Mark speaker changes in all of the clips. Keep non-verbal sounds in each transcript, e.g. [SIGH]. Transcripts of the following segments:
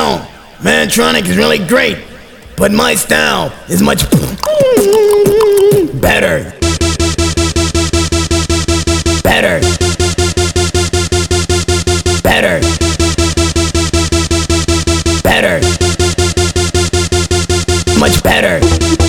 Speaker 1: know, Mantronic is really great, but my style is much better. Better. Better. Better. Much better.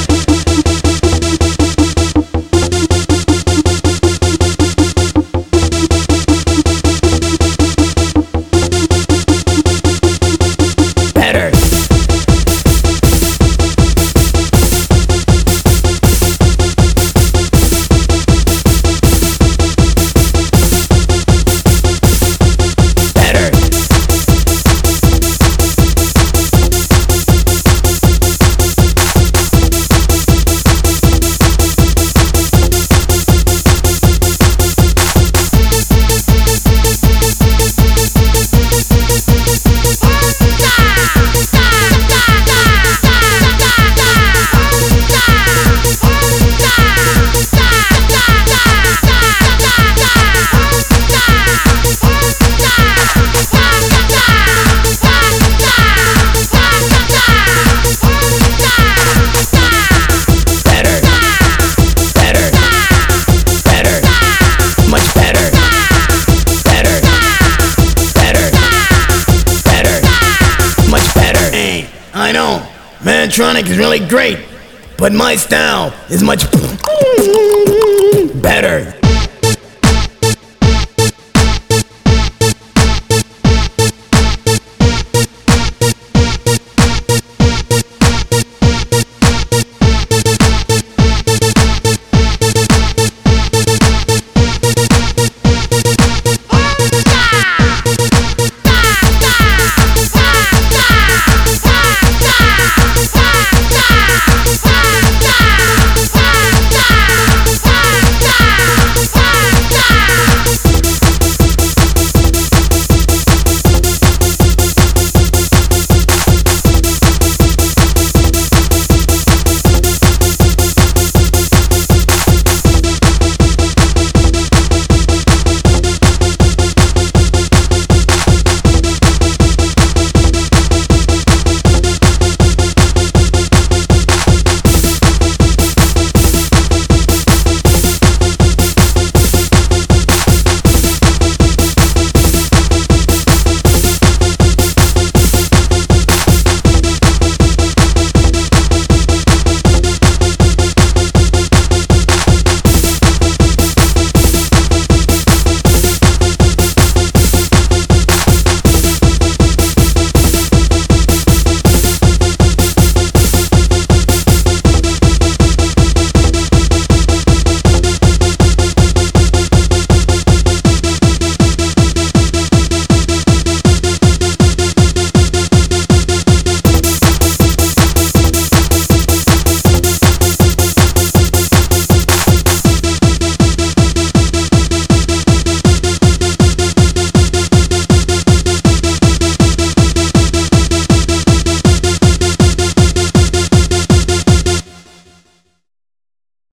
Speaker 1: I know. Mantronic is really great, but my style is much [LAUGHS] [LAUGHS]